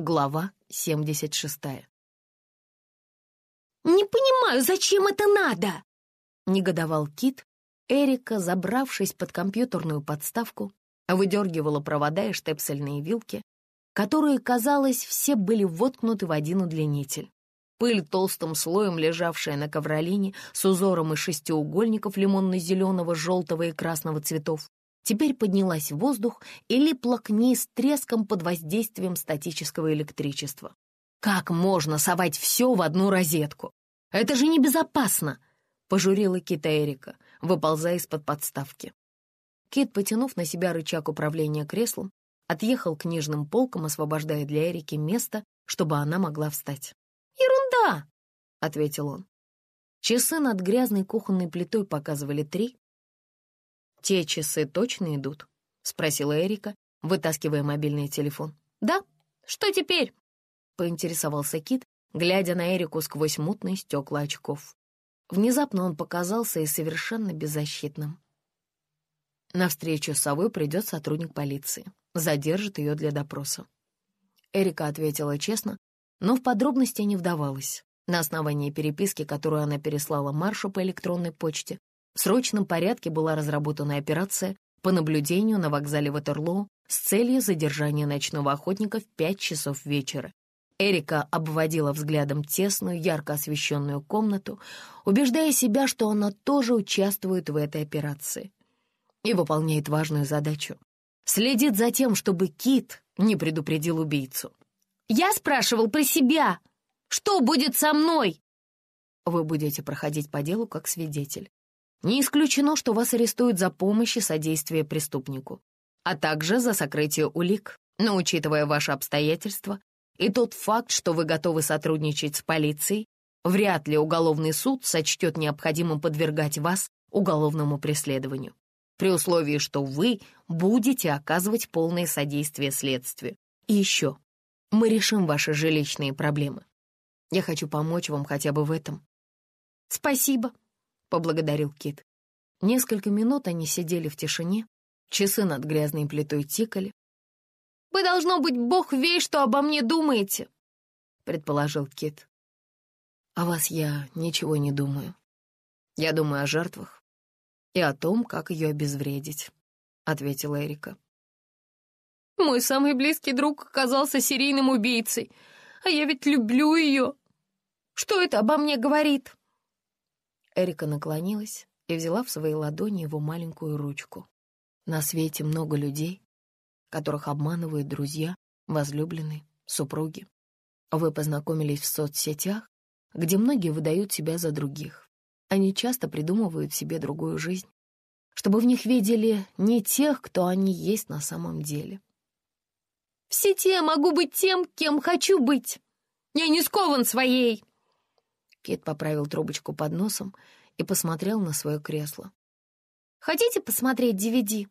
Глава 76. «Не понимаю, зачем это надо?» — негодовал Кит. Эрика, забравшись под компьютерную подставку, выдергивала провода и штепсельные вилки, которые, казалось, все были воткнуты в один удлинитель. Пыль толстым слоем, лежавшая на ковролине с узором из шестиугольников лимонно-зеленого, желтого и красного цветов, теперь поднялась в воздух и липла к ней с треском под воздействием статического электричества. «Как можно совать все в одну розетку? Это же небезопасно!» — пожурила Кита Эрика, выползая из-под подставки. Кит, потянув на себя рычаг управления креслом, отъехал к книжным полкам, освобождая для Эрики место, чтобы она могла встать. «Ерунда!» — ответил он. Часы над грязной кухонной плитой показывали три, «Те часы точно идут?» — спросила Эрика, вытаскивая мобильный телефон. «Да? Что теперь?» — поинтересовался Кит, глядя на Эрику сквозь мутные стекла очков. Внезапно он показался и совершенно беззащитным. На встречу с совой придет сотрудник полиции, задержит ее для допроса. Эрика ответила честно, но в подробности не вдавалась. На основании переписки, которую она переслала Маршу по электронной почте, в срочном порядке была разработана операция по наблюдению на вокзале Ватерлоу с целью задержания ночного охотника в пять часов вечера. Эрика обводила взглядом тесную, ярко освещенную комнату, убеждая себя, что она тоже участвует в этой операции и выполняет важную задачу. Следит за тем, чтобы Кит не предупредил убийцу. «Я спрашивал про себя! Что будет со мной?» Вы будете проходить по делу как свидетель. Не исключено, что вас арестуют за помощь и содействие преступнику, а также за сокрытие улик. Но учитывая ваши обстоятельства и тот факт, что вы готовы сотрудничать с полицией, вряд ли уголовный суд сочтет необходимым подвергать вас уголовному преследованию, при условии, что вы будете оказывать полное содействие следствию. И еще, мы решим ваши жилищные проблемы. Я хочу помочь вам хотя бы в этом. Спасибо, — поблагодарил Кит. Несколько минут они сидели в тишине, часы над грязной плитой тикали. «Вы, должно быть, бог весь, что обо мне думаете», — предположил Кит. «О вас я ничего не думаю. Я думаю о жертвах и о том, как ее обезвредить», — ответила Эрика. «Мой самый близкий друг оказался серийным убийцей, а я ведь люблю ее. Что это обо мне говорит?» Эрика наклонилась и взяла в свои ладони его маленькую ручку. На свете много людей, которых обманывают друзья, возлюбленные, супруги. Вы познакомились в соцсетях, где многие выдают себя за других. Они часто придумывают себе другую жизнь, чтобы в них видели не тех, кто они есть на самом деле. «В сети я могу быть тем, кем хочу быть. Я не скован своей!» Кит поправил трубочку под носом и посмотрел на свое кресло. «Хотите посмотреть DVD?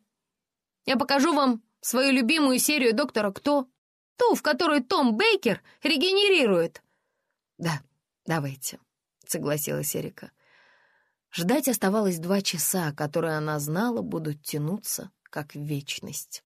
Я покажу вам свою любимую серию «Доктора Кто», ту, в которой Том Бейкер регенерирует». «Да, давайте», — согласилась Эрика. Ждать оставалось два часа, которые она знала будут тянуться как вечность.